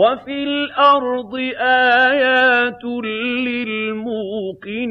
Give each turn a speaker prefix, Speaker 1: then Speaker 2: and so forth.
Speaker 1: وَفِي الْأَرْضِ آيَاتٌ لِّلْمُوقِنِينَ